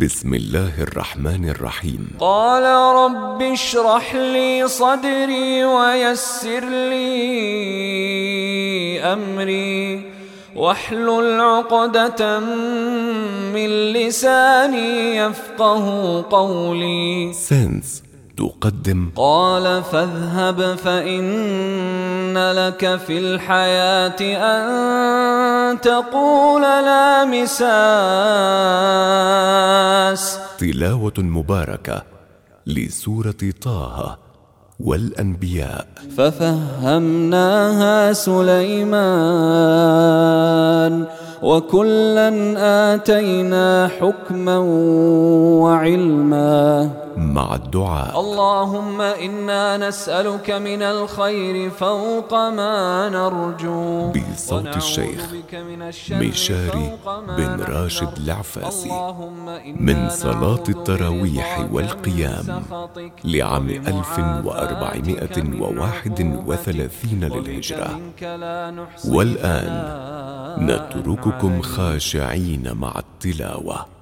بسم الله الرحمن الرحيم. قال رب اشرح لي صدري ويسر لي أمري. واحلل عقدة من لساني يفقه قولي. سنس تقدم. قال فاذهب فإن لك في الحياة أن تقول لا مساس تلاوة مباركة لسورة طه والأنبياء. ففهمناها سليمان وكلا آتينا حكما وعلما. مع الدعاء. اللهم إنا نسألك من الخير فوق ما نرجو. بصوت الشيخ مشاري بن. راشد العفاسي. من صلاة التراويح والقيام لعام وبمعافاتك من 1431 عقوبتك للهجرة والآن نترككم. خاشعين مع التلاوة.